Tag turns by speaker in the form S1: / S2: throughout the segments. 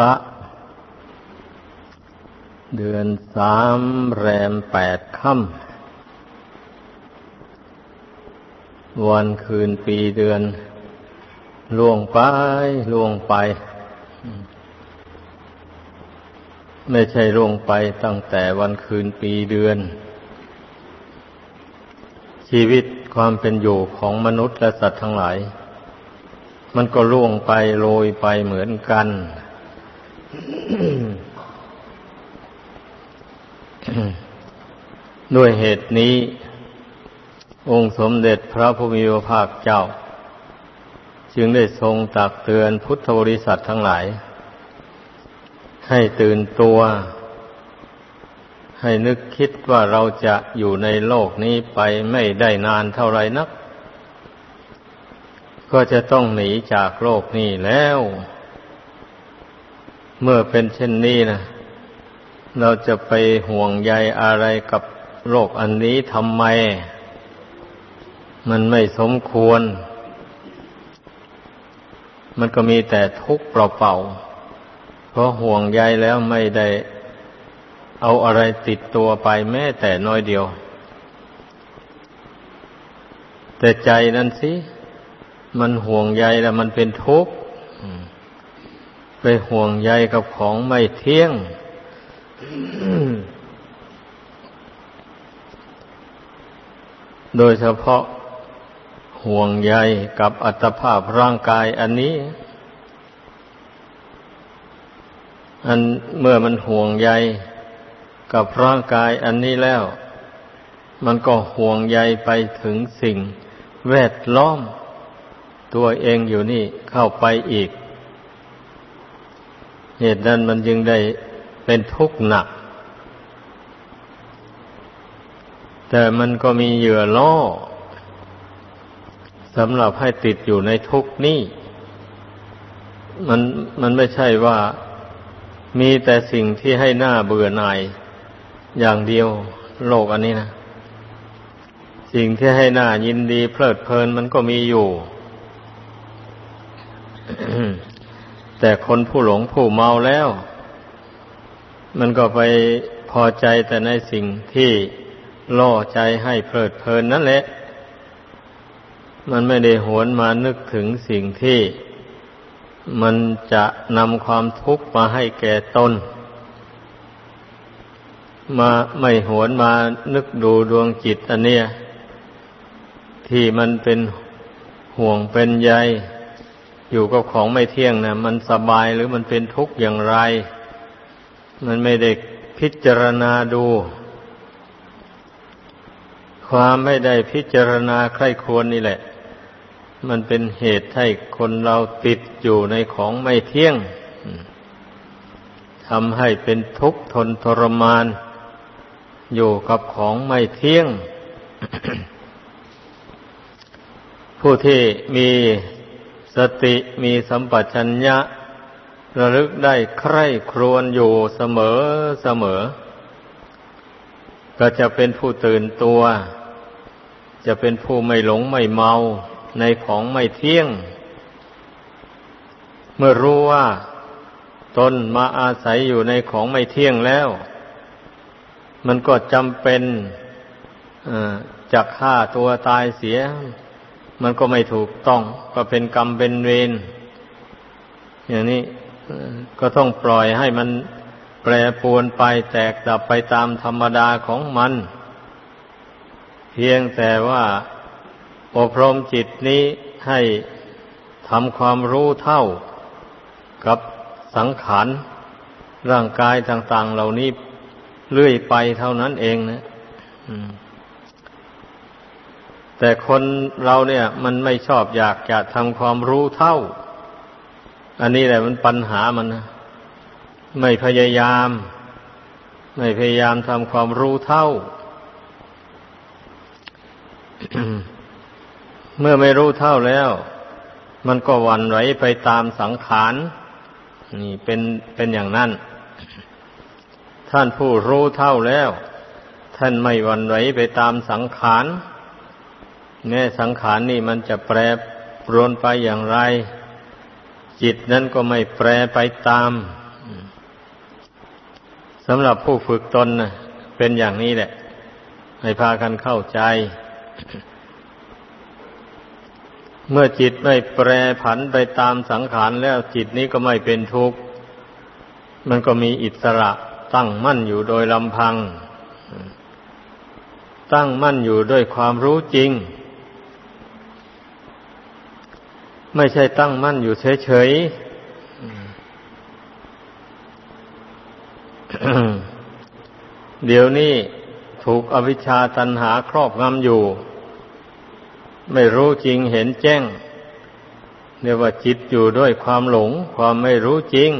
S1: ระ เดือนสามแรมแปดค่ำวันคืนปีเดือน ล่วงไป ล่วงไป ไม่ใช่ล่วงไปตั้งแต่วันคืนปีเดือน ชีวิตความเป็นอยู่ของมนุษย์และสัตว์ทั้งหลายมันก็ล่วงไปโรยไปเหมือนกัน ด้วยเหตุนี้ องค์สมเด็จพระพุทธภาคเจ้า จึงได้ทรงตักเตือนพุทธบริษัททั้งหลาย ให้ตื่นตัว ให้นึกคิดว่าเราจะอยู่ในโลกนี้ไปไม่ได้นานเท่าไรนัก ก็จะต้องหนีจากโลกนี้แล้ว เมื่อเป็นเช่นนี้นะเราจะไปห่วงใยอะไรกับโลกอันนี้ทำไม มันไม่สมควร มันก็มีแต่ทุกข์เปล่าๆเพราะห่วงใยแล้วไม่ได้เอาอะไรติดตัวไปแม้แต่น้อยเดียว แต่ใจนั่นสิ มันห่วงใยแล้วมันเป็นทุกข์ ไปห่วงใยกับของไม่เที่ยง โดยเฉพาะห่วงใยกับอัตภาพร่างกายอันนี้ อันเมื่อมันห่วงใยกับร่างกายอันนี้แล้ว มันก็ห่วงใยไปถึงสิ่งแวดล้อม ตัวเองอยู่นี่เข้าไปอีก เหตุนั้นมันจึงได้เป็นทุกข์หนัก แต่มันก็มีเหยื่อล่อสำหรับให้ติดอยู่ในทุกข์นี้มันมันไม่ใช่ว่ามีแต่สิ่งที่ให้หน้าเบื่อหน่าย อย่างเดียวโลกอันนี้นะสิ่งที่ให้หน้ายินดีเพลิดเพลินมันก็มีอยู่ แต่คนผู้หลงผู้เมาแล้ว มันก็ไปพอใจแต่ในสิ่งที่ล่อใจให้เพลิดเพลินนั่นแหละ มันไม่ได้หวนมานึกถึงสิ่งที่มันจะนำความทุกข์มาให้แก่ตน มาไม่หวนมานึกดูดวงจิตอันเนี้ยที่มันเป็นห่วงเป็นใย อยู่กับของไม่เที่ยงนะมันสบายหรือมันเป็นทุกข์อย่างไร มันไม่ได้พิจารณาดู ความไม่ได้พิจารณาใครควรนี่แหละ มันเป็นเหตุให้คนเราติดอยู่ในของไม่เที่ยงทำให้เป็นทุกข์ทนทรมาน อยู่กับของไม่เที่ยง ผู้ที่มี สติมีสัมปชัญญะ ระลึกได้ใคร่ครวญอยู่เสมอเสมอ ก็จะเป็นผู้ตื่นตัว จะเป็นผู้ไม่หลงไม่เมาในของไม่เที่ยง เมื่อรู้ว่าตนมาอาศัยอยู่ในของไม่เที่ยงแล้ว มันก็จำเป็นจะฆ่าตัวตายเสีย มันก็ไม่ถูกต้อง ก็เป็นกรรมเป็นเวรอย่างนี้ก็ต้องปล่อยให้มันแปรปรวนไปแตกดับไปตามธรรมดาของมัน เพียงแต่ว่าอบรมจิตนี้ให้ทำความรู้เท่ากับสังขารร่างกายต่าง ๆ เหล่านี้เลื่อยไปเท่านั้นเองนะอืม แต่คนเราเนี่ย มันไม่ชอบอยากจะทำความรู้เท่า อันนี้แหละมันปัญหามันนะไม่พยายาม ไม่พยายามทำความรู้เท่า เมื่อไม่รู้เท่าแล้ว มันก็วันไหวไปตามสังขารนี่เป็นเป็นอย่างนั้น ท่านผู้รู้เท่าแล้ว ท่านไม่วันไหวไปตามสังขาร แม้สังขารนี่มันจะแปรปรวนไปอย่างไร จิตนั้นก็ไม่แปรไปตามสำหรับผู้ฝึกตนนะเป็นอย่างนี้แหละ ให้พากันเข้าใจ เมื่อจิตไม่แปรผันไปตามสังขารแล้วจิตนี้ก็ไม่เป็นทุกข์ มันก็มีอิสระตั้งมั่นอยู่โดยลำพัง ตั้งมั่นอยู่ด้วยความรู้จริง ไม่ใช่ตั้งมั่นอยู่เฉยๆ เดี๋ยวนี้ถูกอวิชชาตันหาครอบงำอยู่ ไม่รู้จริงเห็นแจ้งเรียกว่าจิตอยู่ด้วยความหลง ความไม่รู้จริง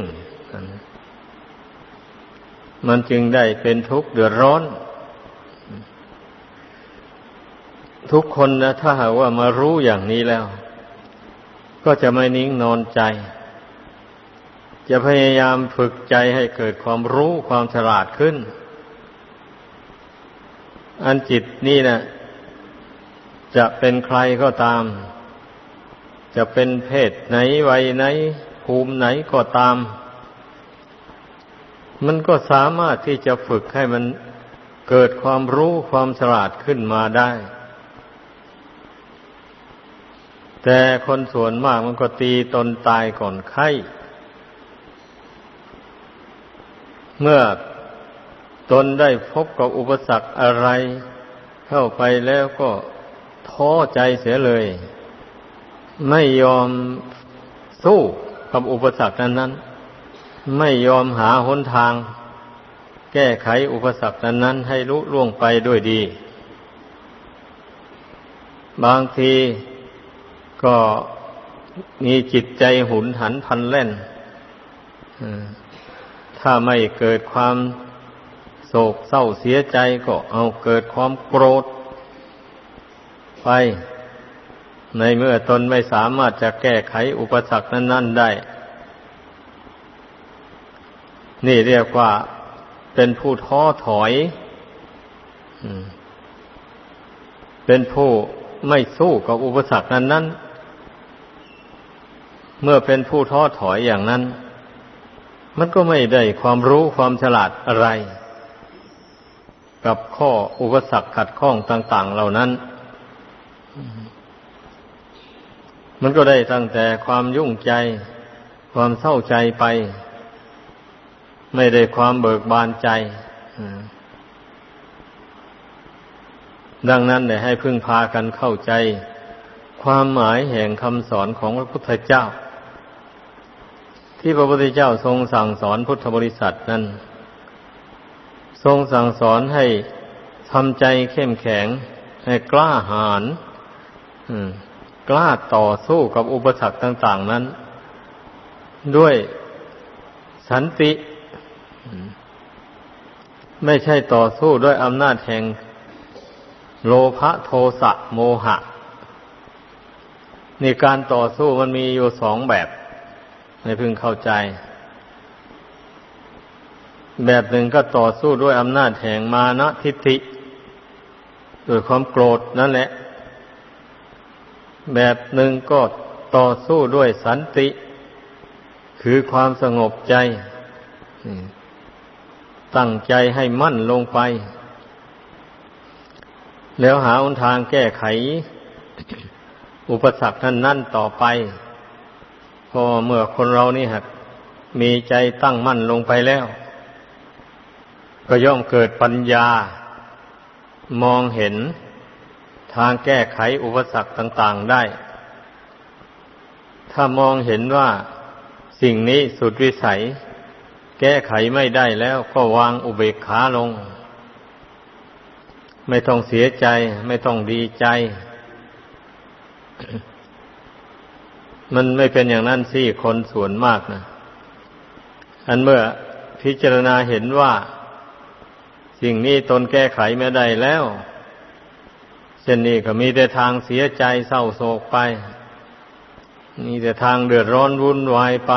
S1: มันจึงได้เป็นทุกข์เดือดร้อน ทุกคนนะถ้าหากว่ามารู้อย่างนี้แล้ว ก็จะไม่นิ่งนอนใจ จะพยายามฝึกใจให้เกิดความรู้ความฉลาดขึ้น อันจิตนี่นะจะเป็นใครก็ตาม จะเป็นเพศไหนวัยไหน ภูมิไหนก็ตาม มันก็สามารถที่จะฝึกให้มันเกิดความรู้ความฉลาดขึ้นมาได้ แต่คนส่วนมากมันก็ตีตนตายก่อนไข้ เมื่อตนได้พบกับอุปสรรคอะไร เข้าไปแล้วก็ท้อใจเสียเลย ไม่ยอมสู้กับอุปสรรคนั้นนั้นไม่ยอมหาหนทาง แก้ไขอุปสรรคนั้นๆให้ลุล่วงไปด้วยดี บางที ก็มีจิตใจหุนหันพันเล่น ถ้าไม่เกิดความโศกเศร้าเสียใจก็เอาเกิดความโกรธ ไป ในเมื่อตนไม่สามารถจะแก้ไขอุปสรรคนั้น ๆ ได้ นี่เรียกว่าเป็นผู้ท้อถอย เป็นผู้ไม่สู้กับอุปสรรคนั้นนั้น เมื่อเป็นผู้ท้อถอยอย่างนั้น มันก็ไม่ได้ความรู้ความฉลาดอะไร กับข้ออุปสรรคขัดข้องต่าง ๆ เหล่านั้น มันก็ได้ตั้งแต่ความยุ่งใจ ความเศร้าใจไป ไม่ได้ความเบิกบานใจดังนั้นเนี่ยให้พึ่งพากันเข้าใจ ความหมายแห่งคำสอนของพระพุทธเจ้า ที่พระพุทธเจ้าทรงสั่งสอนพุทธบริษัทนั้น ทรงสั่งสอนให้ทำใจเข้มแข็ง ให้กล้าหาญกล้าต่อสู้กับอุปสรรคต่าง ๆ นั้น ด้วยสันติ ไม่ใช่ต่อสู้ด้วยอำนาจแห่งโลภะโทสะโมหะนี่การต่อสู้มันมีอยู่สองแบบ ในพึงเข้าใจ แบบหนึ่งก็ต่อสู้ด้วยอำนาจแห่งมานะทิฏฐิด้วยความโกรธนั่นแหละ แบบหนึ่งก็ต่อสู้ด้วยสันติ คือความสงบใจ ตั้งใจให้มั่นลงไป แล้วหาอุทางแก้ไข อุปสรรคนั้นนั่นต่อไป พอเมื่อคนเรานี่หักมีใจตั้งมั่นลงไปแล้ว ก็ย่อมเกิดปัญญา มองเห็นทางแก้ไขอุปสรรคต่าง ๆได้ ถ้ามองเห็นว่าสิ่งนี้สุดวิสัย แก้ไขไม่ได้แล้วก็วางอุเบกขาลง ไม่ต้องเสียใจ ไม่ต้องดีใจ มันไม่เป็นอย่างนั้นสิคนส่วนมากนะอันเมื่อพิจารณาเห็นว่า สิ่งนี้ตนแก้ไขไม่ได้แล้วเช่นนี้ก็มีแต่ทางเสียใจเศร้าโศกไป มีแต่ทางเดือดร้อนวุ่นวายไป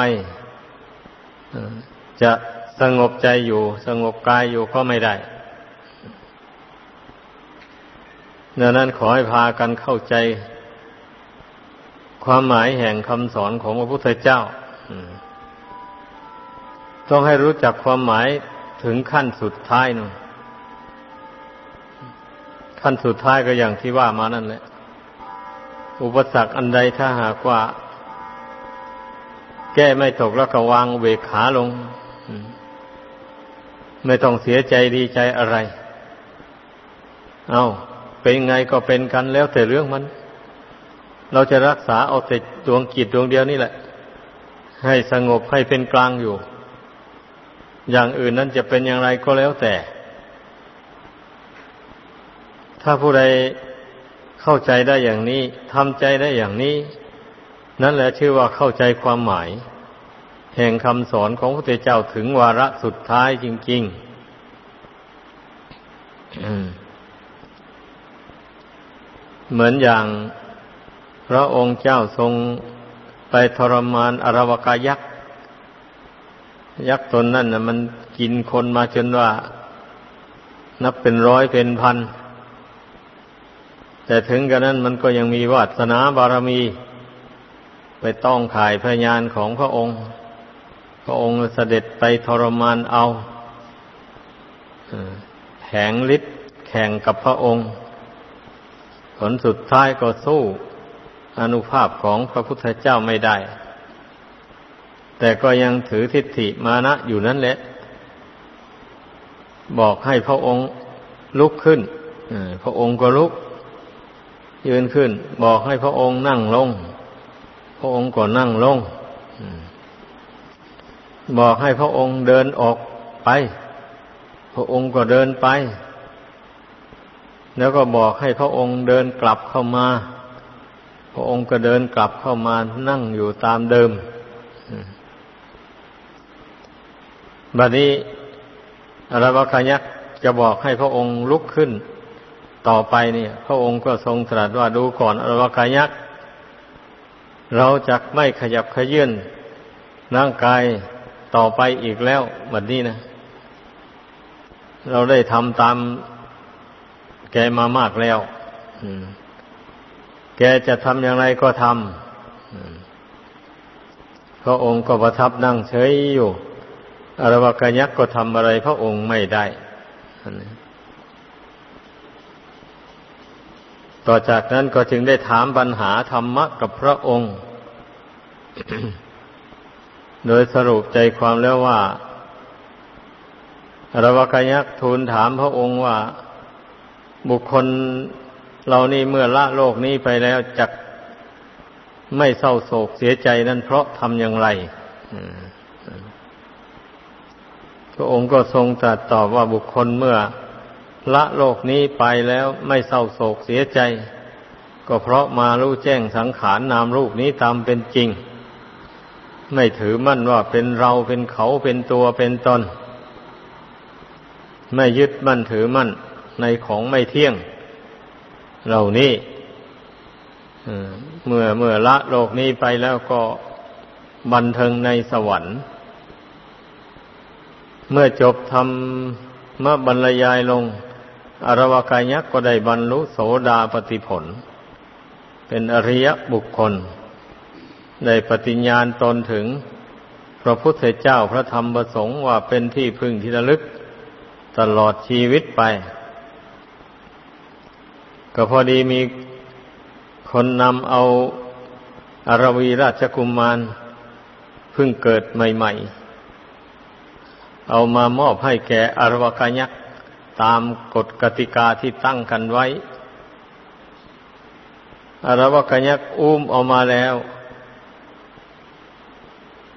S1: จะสงบใจอยู่ สงบกายอยู่ก็ไม่ได้ดังนั้นขอให้พากันเข้าใจ ความหมายแห่งคำสอนของพระพุทธเจ้าต้องให้รู้จักความหมายถึงขั้นสุดท้ายนู่นขั้นสุดท้ายก็อย่างที่ว่ามานั่นแหละ อุปสรรคอันใดถ้าหากว่า แก้ไม่ตกแล้วก็วางเวขาลง ไม่ต้องเสียใจดีใจอะไร เอาเป็นไงก็เป็นกันแล้วแต่เรื่องมัน เราจะรักษาเอาแต่ดวงจิตดวงเดียวนี่แหละ ให้สงบให้เป็นกลางอยู่ อย่างอื่นนั้นจะเป็นอย่างไรก็แล้วแต่ ถ้าผู้ใดเข้าใจได้อย่างนี้ทำใจได้อย่างนี้ นั่นแหละชื่อว่าเข้าใจความหมาย แห่งคำสอนของพระพุทธเจ้าถึงวาระสุดท้ายจริง ๆ เหมือนอย่าง พระองค์เจ้าทรงไปทรมานอรวกายักษ์ ยักษ์ตนนั่นนะมันกินคนมาจนว่า นับเป็นร้อยเป็นพัน แต่ถึงกระนั้นมันก็ยังมีวาสนาบารมี ไปต้องขายพยานของพระองค์ พระองค์เสด็จไปทรมานเอาแข่งฤทธิ์แข่งกับพระองค์ ผลสุดท้ายก็สู้ อนุภาพของพระพุทธเจ้าไม่ได้ แต่ก็ยังถือทิฏฐิมานะอยู่นั่นแหละ บอกให้พระองค์ลุกขึ้นพระองค์ก็ลุก ยืนขึ้น บอกให้พระองค์นั่งลง พระองค์ก็นั่งลงบอกให้พระองค์เดินออกไป พระองค์ก็เดินไป แล้วก็บอกให้พระองค์เดินกลับเข้ามา พระองค์ก็เดินกลับเข้ามานั่งอยู่ตามเดิมบัดนี้อรวคยักษ์จะบอกให้พระองค์ลุกขึ้น ต่อไปเนี่ย พระองค์ก็ทรงตรัสว่าดูก่อนอรวกายักษ์เราจะไม่ขยับขยื่นร่างกายต่อไปอีกแล้วแบบนี้นะ เราได้ทำตามแกมามากแล้ว แกจะทำอย่างไรก็ทำพระองค์ก็ประทับนั่งเฉยอยู่อรวกายักษ์ก็ทำอะไรพระองค์ไม่ได้ ต่อจากนั้นก็จึงได้ถามปัญหาธรรมะกับพระองค์ โดยสรุปใจความแล้วว่าอรวกยักษ์ทูลถามพระองค์ว่า บุคคล เรานี่เมื่อละโลกนี้ไปแล้วจักไม่เศร้าโศกเสียใจนั่นเพราะทำอย่างไรพระองค์ก็ทรงตรัสตอบว่าบุคคลเมื่อละโลกนี้ไปแล้วไม่เศร้าโศกเสียใจ ก็เพราะมารู้แจ้งสังขารนามรูปนี้ตามเป็นจริง ไม่ถือมั่นว่าเป็นเราเป็นเขาเป็นตัวเป็นตน ไม่ยึดมั่นถือมั่นในของไม่เที่ยง เหล่านี้เมื่อเมื่อละโลกนี้ไปแล้วก็บันเทิงในสวรรค์ เมื่อจบทำมาบรรยายลง อรวากายักษ์ก็ได้บรรลุโสดาปติผล เป็นอริยบุคคล ได้ปฏิญญาณตนถึง พระพุทธเจ้าพระธรรมประสงค์ว่าเป็นที่พึ่งที่ระลึก ตลอดชีวิตไป ก็พอดีมีคนนำเอาอารวีราชกุมมารเพิ่งเกิดใหม่ ๆ เอามามอบให้แก่อรวกายักษ์ตามกฎกติกาที่ตั้งกันไว้อรวกยักษ์อุ้มออกมาแล้ว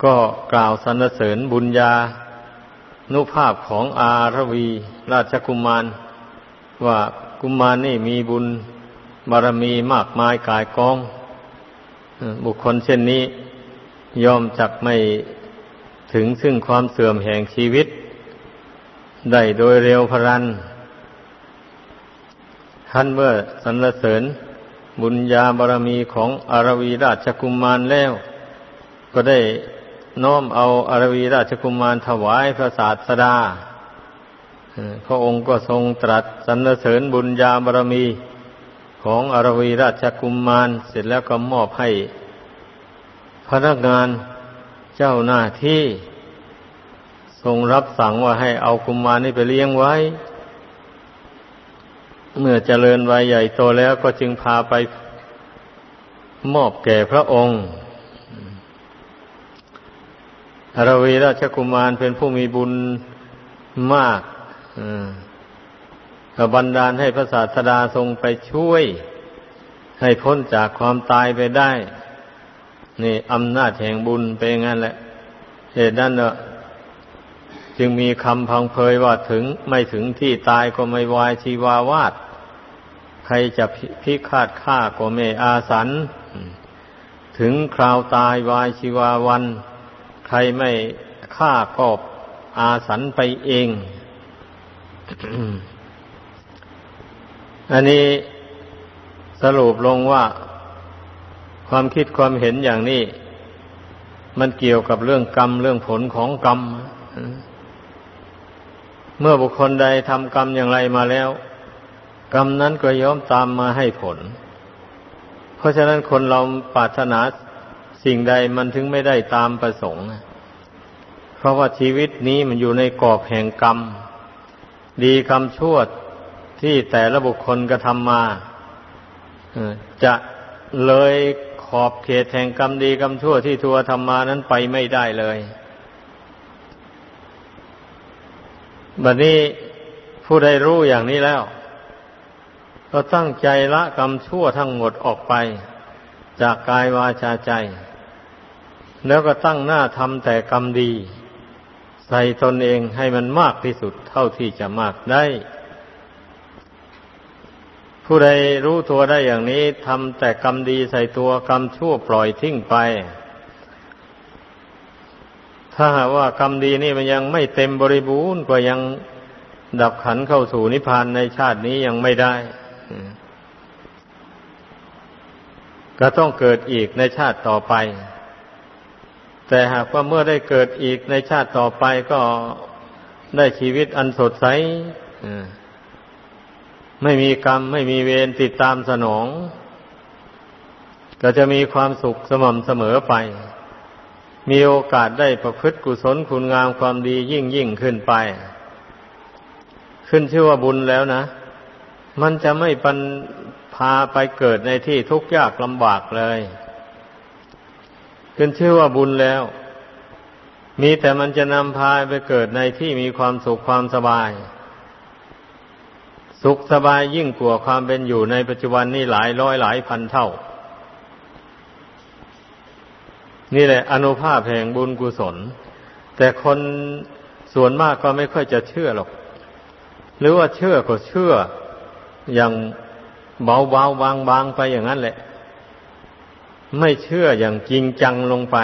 S1: ก็กล่าวสรรเสริญบุญญานุภาพของอารวีราชกุมารว่า กุมารนี่มีบุญบารมีมากมายกายกอง บุคคลเช่นนี้ยอมจักไม่ถึงซึ่งความเสื่อมแห่งชีวิต ได้โดยเร็วพรันท่านเมื่อสรรเสริญบุญญาบารมีของอารวีราชกุมมารแล้ว ก็ได้น้อมเอาอารวีราชกุมมารถวายพระศาสดา พระองค์ก็ทรงตรัสสรรเสริญบุญญาบารมีของอารวีราชกุมมารเสร็จแล้วก็มอบให้ พนักงานเจ้าหน้าที่ทรงรับสั่งว่าให้เอากุมารนี่ไปเลี้ยงไว้ เมื่อเจริญวัยใหญ่โตแล้วก็จึงพาไปมอบแก่พระองค์อรวีราชกุมารเป็นผู้มีบุญมาก ก็บันดาลให้พระศาสดาทรงไปช่วย ให้พ้นจากความตายไปได้ นี่อำนาจแห่งบุญเป็นงั้นแหละ เหตุนั้นเนอะจึงมีคำพังเพยว่าถึงไม่ถึงที่ตายก็ไม่วายชีวาวาด ใครจะพิฆาตฆ่าก็ไม่อาสัน ถึงคราวตายวายชีวาวัน ใครไม่ฆ่าก็อาสันไปเอง อันนี้สรุปลงว่าความคิดความเห็นอย่างนี้ มันเกี่ยวกับเรื่องกรรม เรื่องผลของกรรม เมื่อบุคคลใดทำกรรมอย่างไรมาแล้ว กรรมนั้นก็ย่อมตามมาให้ผล เพราะฉะนั้นคนเราปรารถนาสิ่งใดมันถึงไม่ได้ตามประสงค์ เพราะว่าชีวิตนี้มันอยู่ในกรอบแห่งกรรม ดีกรรมชั่วที่แต่ละบุคคลกระทำมาจะเลยขอบเขตแห่งกรรมดีกรรมชั่วที่ทัวทำมานั้นไปไม่ได้เลยบัดนี้ผู้ใดรู้อย่างนี้แล้ว ก็ตั้งใจละกรรมชั่วทั้งหมดออกไป จากกายวาจาใจ แล้วก็ตั้งหน้าทำแต่กรรมดี ใส่ตนเองให้มันมากที่สุดเท่าที่จะมากได้ ผู้ใดรู้ตัวได้อย่างนี้ทำแต่กรรมดีใส่ตัวกรรมชั่วปล่อยทิ้งไป ถ้าหากว่ากรรมดีนี่มันยังไม่เต็มบริบูรณ์ก็ยังดับขันเข้าสู่นิพพานในชาตินี้ยังไม่ได้ ก็ต้องเกิดอีกในชาติต่อไป แต่หากว่าเมื่อได้เกิดอีกในชาติต่อไปก็ได้ชีวิตอันสดใสไม่มีกรรม ไม่มีเวรติดตามสนอง ก็จะมีความสุขสม่ำเสมอไป มีโอกาสได้ประพฤติกุศลคุณงามความดียิ่งยิ่งขึ้นไป ขึ้นชื่อว่าบุญแล้วนะ มันจะไม่ปันพาไปเกิดในที่ทุกข์ยากลำบากเลย ขึ้นชื่อว่าบุญแล้ว มีแต่มันจะนำพาไปเกิดในที่มีความสุขความสบาย สุขสบายยิ่งกว่าความเป็นอยู่ในปัจจุบันนี่หลายร้อยหลายพันเท่า นี่แหละอนุภาพแห่งบุญกุศล แต่คนส่วนมากก็ไม่ค่อยจะเชื่อหรอก หรือว่าเชื่อก็เชื่ออย่างเบาเบางบางไปอย่างนั้นแหละ ไม่เชื่ออย่างจริงจังลงไป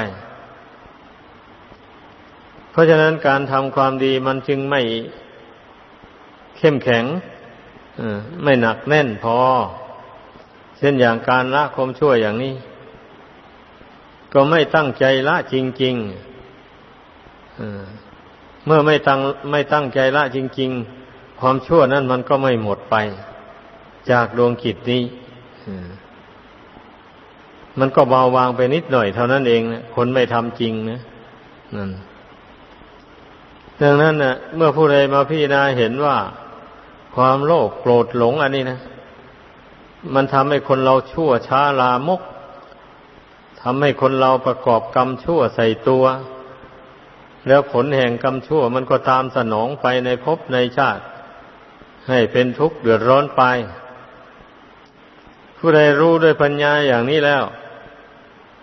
S1: เพราะฉะนั้นการทำความดีมันจึงไม่เข้มแข็งไม่หนักแน่นพอ เช่นอย่างการละความชั่วอย่างนี้ ก็ไม่ตั้งใจละจริงๆเมื่อไม่ตั้งไม่ตั้งใจละจริง ๆ ความชั่วนั้นมันก็ไม่หมดไป จากดวงกิจนี้ มันก็เบาบางไปนิดหน่อยเท่านั้นเองนะคนไม่ทำจริงนะนั่นดังนั้นนะเมื่อผู้ใดมาพี่นาเห็นว่า ความโลภโกรธหลงอันนี้นะมันทำให้คนเราชั่วช้าลามกทำให้คนเราประกอบกรรมชั่วใส่ตัว แล้วผลแห่งกรรมชั่วมันก็ตามสนองไปในภพในชาติ ให้เป็นทุกข์เดือดร้อนไป ผู้ใดรู้ด้วยปัญญาอย่างนี้แล้ว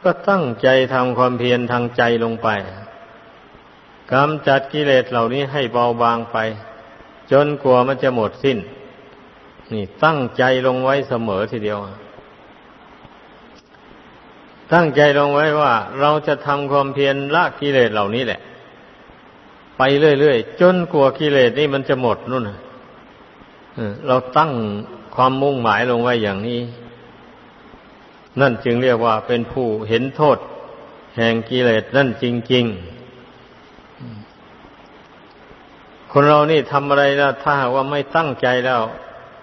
S1: ก็ตั้งใจทำความเพียรทางใจลงไปกำจัดกิเลสเหล่านี้ให้เบาบางไป จนกลัวมันจะหมดสิ้น นี่ตั้งใจลงไว้เสมอทีเดียว ตั้งใจลงไว้ว่า เราจะทำความเพียรละกิเลสเหล่านี้แหละ ไปเรื่อยๆจนกลัวกิเลสนี่มันจะหมดนู่นเราตั้งความมุ่งหมายลงไว้อย่างนี้ นั่นจึงเรียกว่าเป็นผู้เห็นโทษ แห่งกิเลสนั่นจริง ๆ คนเรานี่ทำอะไรแล้วถ้าว่าไม่ตั้งใจแล้ว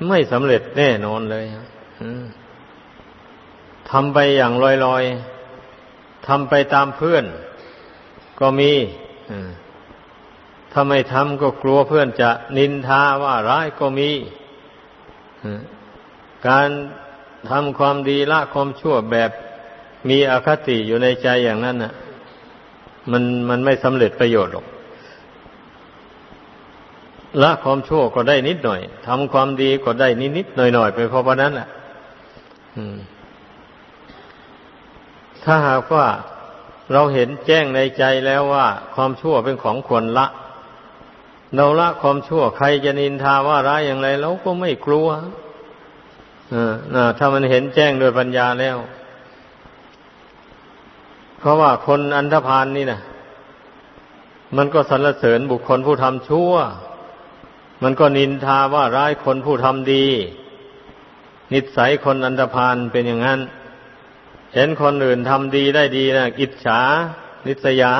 S1: ไม่สำเร็จแน่นอนเลยทำไปอย่างลอยๆทำไปตามเพื่อน ก็มีถ้าไม่ทำก็กลัวเพื่อนจะนินทาว่าร้ายก็มีการ ทำความดีละความชั่วแบบมีอคติอยู่ในใจอย่างนั้นน่ะ มันมันไม่สำเร็จประโยชน์หรอก ละความชั่วก็ได้นิดหน่อยทำความดีก็ได้นิดนิดหน่อยหน่อยไปเพราะนั้นแหละถ้าหากว่าเราเห็นแจ้งในใจแล้วว่า ความชั่วเป็นของควรละ เราละความชั่วใครจะนินทาว่าร้ายอย่างไรเราก็ไม่กลัว ถ้ามันเห็นแจ้งโดยปัญญาแล้ว เพราะว่าคนอันธพาลนนี่นะมันก็สรรเสริญบุคคลผู้ทำชั่ว มันก็นินทาว่าร้ายคนผู้ทำดี นิสัยคนอันธพาลเป็นอย่างนั้น เห็นคนอื่นทำดีได้ดีนะอิจฉา นิสยา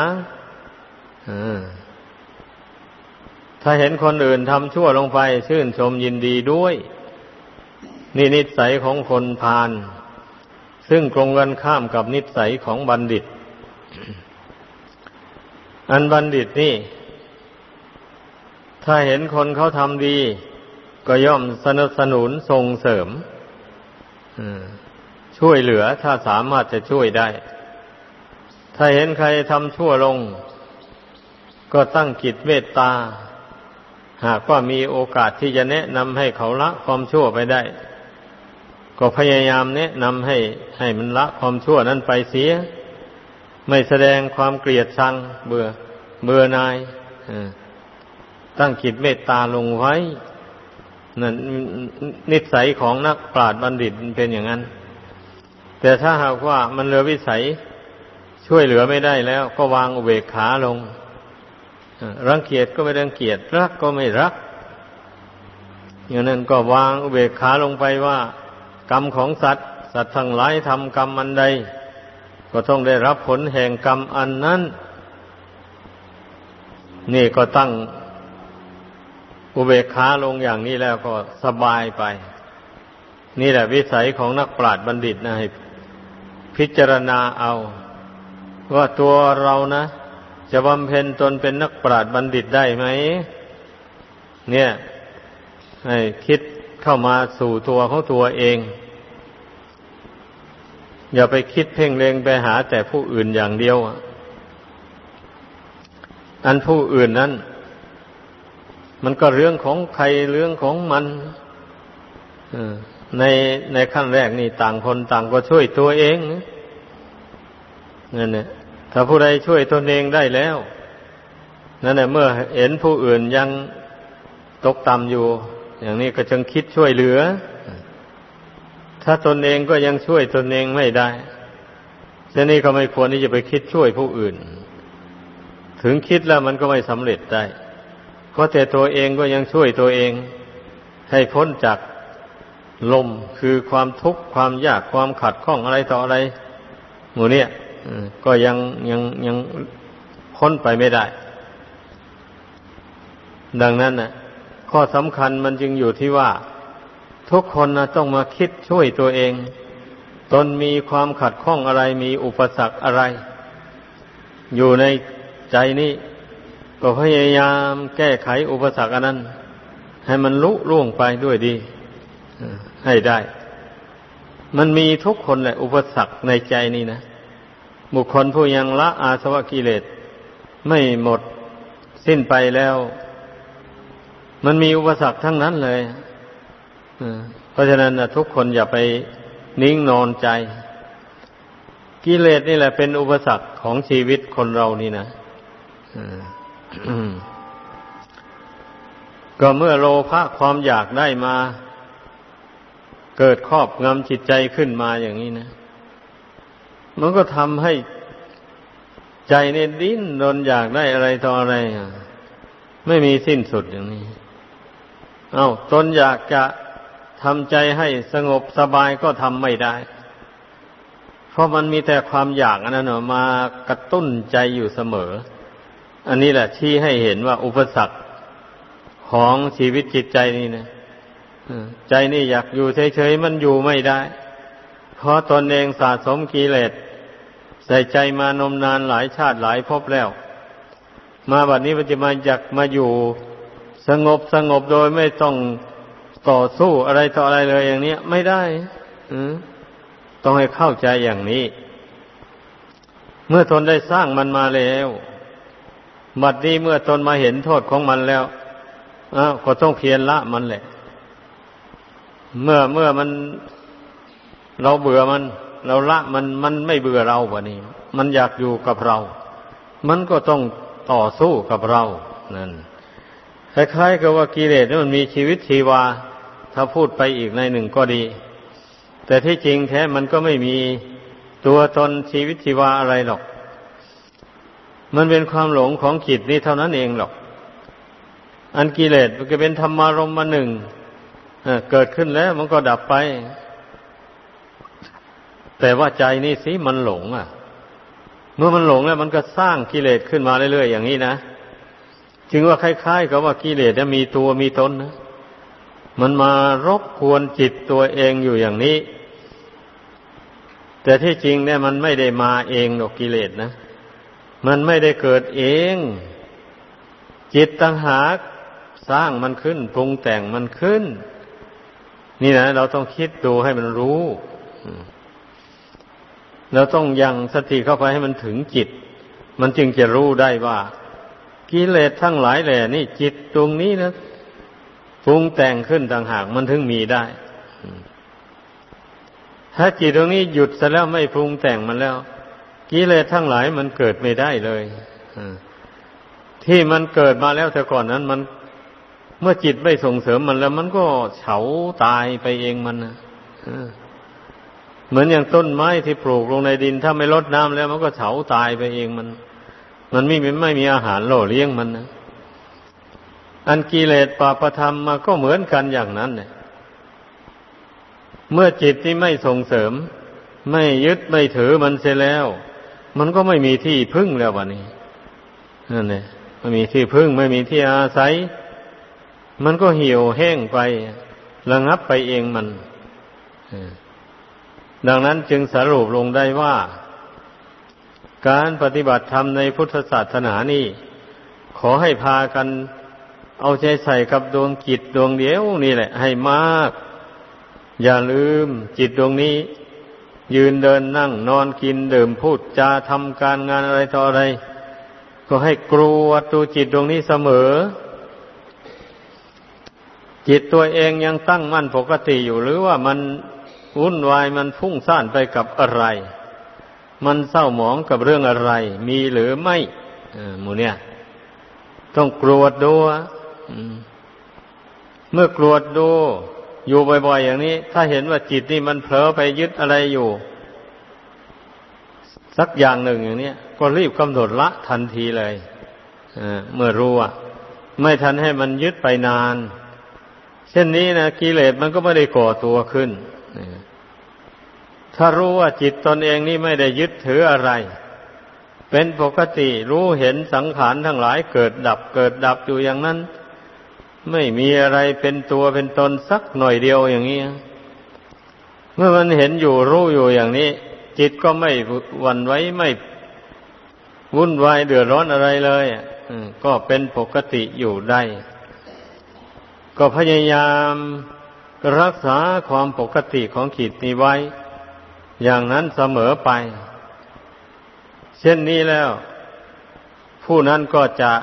S1: ถ้าเห็นคนอื่นทำชั่วลงไป ชื่นชมยินดีด้วย นี่นิสัยของคนพาลซึ่งตรงกันข้ามกับนิสัยของบัณฑิต อันบัณฑิตนี่ ถ้าเห็นคนเขาทำดี ก็ย่อมสนับสนุนส่งเสริมช่วยเหลือถ้าสามารถจะช่วยได้ ถ้าเห็นใครทำชั่วลง ก็ตั้งกิจเมตตา หากว่ามีโอกาสที่จะแนะนำให้เขาละความชั่วไปได้ ก็พยายามแนะนำให้ให้มันละความชั่วนั้นไปเสีย ไม่แสดงความเกลียดชังเบื่อ เบื่อนายตั้งจิตเมตตาลงไว้นั่นนิสัยของนักปราชญ์บัณฑิตเป็นอย่างนั้น แต่ถ้าหากว่ามันเหลือวิสัยช่วยเหลือไม่ได้แล้ว ก็วางอุเบกขาลงรังเกียจก็ไม่รังเกียจรักก็ไม่รัก อย่างนั้นก็วางอุเบกขาลงไปว่า กรรมของสัตว์ สัตว์ทั้งหลายทำกรรมอันใด ก็ต้องได้รับผลแห่งกรรมอันนั้น นี่ก็ตั้งอุเบกขาลงอย่างนี้แล้วก็สบายไป นี่แหละวิสัยของนักปราชญ์บัณฑิตนะให้พิจารณาเอา ว่าตัวเรานะ จะบำเพ็ญตนเป็นนักปราชญ์บัณฑิตได้ไหม เนี่ย ให้คิดเข้ามาสู่ตัวของตัวเอง อย่าไปคิดเพ่งเลงไปหาแต่ผู้อื่นอย่างเดียว อันผู้อื่นนั้น มันก็เรื่องของใครเรื่องของมันในในขั้นแรกนี่ต่างคนต่างก็ช่วยตัวเองนั่นเนี่ยถ้าผู้ใดช่วยตนเองได้แล้ว นั่นแหละเมื่อเห็นผู้อื่นยังตกต่ำอยู่ อย่างนี้ก็จึงคิดช่วยเหลือ ถ้าตนเองก็ยังช่วยตนเองไม่ได้เช่นนี้ก็ไม่ควรที่จะไปคิดช่วยผู้อื่น ถึงคิดแล้วมันก็ไม่สำเร็จได้ เพราะแต่ตัวเองก็ยังช่วยตัวเอง ให้พ้นจากลมคือความทุกข์ความยากความขัดข้องอะไรต่ออะไรหมู่เนี่ยก็ยังยังยังพ้นไปไม่ได้ ดังนั้นนะข้อสำคัญมันจึงอยู่ที่ว่า ทุกคนนะต้องมาคิดช่วยตัวเอง ตนมีความขัดข้องอะไรมีอุปสรรคอะไร อยู่ในใจนี้ก็พยายามแก้ไขอุปสรรคอันนั้น ให้มันลุล่วงไปด้วยดี ให้ได้ มันมีทุกคนแหละ อุปสรรคในใจนี่นะ บุคคลผู้ยังละอาสวะกิเลสไม่หมดสิ้นไปแล้ว มันมีอุปสรรคทั้งนั้นเลย เพราะฉะนั้นนะทุกคนอย่าไปนิ่งนอนใจ กิเลสนี่แหละเป็นอุปสรรคของชีวิตคนเรานี่นะก็เมื่อโลภะความอยากได้มา เกิดครอบงำจิตใจขึ้นมาอย่างนี้นะ มันก็ทำให้ใจเนี่ยดิ้นรนอยากได้อะไรต่ออะไรไม่มีสิ้นสุดอย่างนี้ เอา้าตนอยากจะ ทำใจให้สงบสบายก็ทำไม่ได้ เพราะมันมีแต่ความอยากอันนั้นมากระตุ้นใจอยู่เสมอ อันนี้แหละที่ให้เห็นว่าอุปสรรคของชีวิตจิตใจนี่นะใจนี่อยากอยู่เฉยๆมันอยู่ไม่ได้ เพราะตนเองสะสมกิเลสใส่ใจมานมนานหลายชาติหลายภพแล้ว มาบัดนี้มันจะมาอยากมาอยู่สงบสงบโดยไม่ต้อง ต่อสู้อะไรต่ออะไรเลยอย่างนี้ไม่ได้ต้องให้เข้าใจอย่างนี้ เมื่อตนได้สร้างมันมาแล้วบัดนี้เมื่อตนมาเห็นโทษของมันแล้วอ้าวก็ต้องเพียรละมันแหละ เมื่อเมื่อมันเราเบื่อมัน เราละมันมันไม่เบื่อเราวะนี่มันอยากอยู่กับเรา มันก็ต้องต่อสู้กับเรานั่นคล้ายๆกับว่ากิเลสนี่มันมีชีวิตชีวา ถ้าพูดไปอีกในหนึ่งก็ดี แต่ที่จริงแท้มันก็ไม่มีตัวตนชีวิตชีวาอะไรหรอก มันเป็นความหลงของจิตนี้เท่านั้นเองหรอก อันกิเลสมันก็เป็นธรรมารมมาหนึ่งเกิดขึ้นแล้วมันก็ดับไป แต่ว่าใจนี่สิมันหลง อะ เมื่อมันหลงแล้วมันก็สร้างกิเลสขึ้นมาเรื่อยๆอย่างนี้นะ จึงว่าคล้ายๆกับว่ากิเลสมีตัวมีตนนะ มันมารบกวนจิตตัวเองอยู่อย่างนี้ แต่ที่จริงเนี่ยมันไม่ได้มาเองหรอกกิเลสนะ มันไม่ได้เกิดเอง จิตต่างหากสร้างมันขึ้นปรุงแต่งมันขึ้น นี่นะเราต้องคิดดูให้มันรู้เราต้องยังสติเข้าไปให้มันถึงจิต มันจึงจะรู้ได้ว่า กิเลสทั้งหลายแหล่นี่ จิตตรงนี้นะ ปรุงแต่งขึ้นต่างหากมันถึงมีได้ ถ้าจิตตรงนี้หยุดซะแล้วไม่ปรุงแต่งมันแล้วกิเลสทั้งหลายมันเกิดไม่ได้เลยที่มันเกิดมาแล้วแต่ก่อนนั้น มันเมื่อจิตไม่ส่งเสริมมันแล้ว มันก็เฉาตายไปเองมันนะเหมือนอย่างต้นไม้ที่ปลูกลงในดิน ถ้าไม่ลดน้ำแล้ว มันก็เฉาตายไปเองมัน มันไม่ไม่มีอาหารหล่อเลี้ยงมันนะ อันกิเลสปาประธรรมมาก็เหมือนกันอย่างนั้นเนี่ยเมื่อจิตที่ไม่ส่งเสริม ไม่ยึดไม่ถือมันเสียแล้ว มันก็ไม่มีที่พึ่งแล้ววันนี้นั่นเองไม่มีที่พึ่งไม่มีที่อาศัย มันก็เหี่ยวแห้งไประงับไปเองมันดังนั้นจึงสรุปลงได้ว่า การปฏิบัติธรรมในพุทธศาสนานี่ขอให้พากันเเอาใจใส่กับดวงจิตดวงเดียวนี่แหละ ให้มาก อย่าลืมจิตดวงนี้ ยืนเดินนั่งนอนกินดื่มพูดจาทำการงานอะไรต่ออะไร ก็ให้กลัวตัวจิตดวงนี้เสมอ จิตตัวเองยังตั้งมั่นปกติอยู่หรือว่ามันวุ่นวายมันฟุ้งซ่านไปกับอะไร มันเศร้าหมองกับเรื่องอะไร มีหรือไม่หมูเนี่ย ต้องกรวดดู เมื่อกรวดดูอยู่บ่อยๆอย่างนี้ ถ้าเห็นว่าจิตนี่มันเผลอไปยึดอะไรอยู่ สักอย่างหนึ่งอย่างนี้ก็รีบกำหนดละทันทีเลยเมื่อรู้ว่าไม่ทันให้มันยึดไปนาน เช่นนี้นะกิเลสมันก็ไม่ได้ก่อตัวขึ้นถ้ารู้ว่าจิตตนเองนี่ไม่ได้ยึดถืออะไร เป็นปกติรู้เห็นสังขารทั้งหลายเกิดดับเกิดดับอยู่อย่างนั้น ไม่มีอะไรเป็นตัวเป็นตนสักหน่อยเดียวอย่างนี้ เมื่อมันเห็นอยู่รู้อยู่อย่างนี้ จิตก็ไม่วันไว้ไม่วุ่นวายเดือดร้อนอะไรเลยก็เป็นปกติอยู่ได้ ก็พยายามรักษาความปกติของจิตนี้ไว้ อย่างนั้นเสมอไป เช่นนี้แล้ว ผู้นั้นก็จะ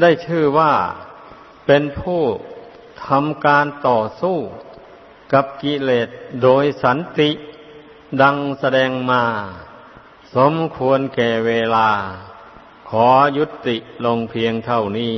S1: ได้ชื่อว่า เป็นผู้ทำการต่อสู้กับกิเลสโดยสันติดังแสดงมา สมควรแก่เวลา ขอยุติลงเพียงเท่านี้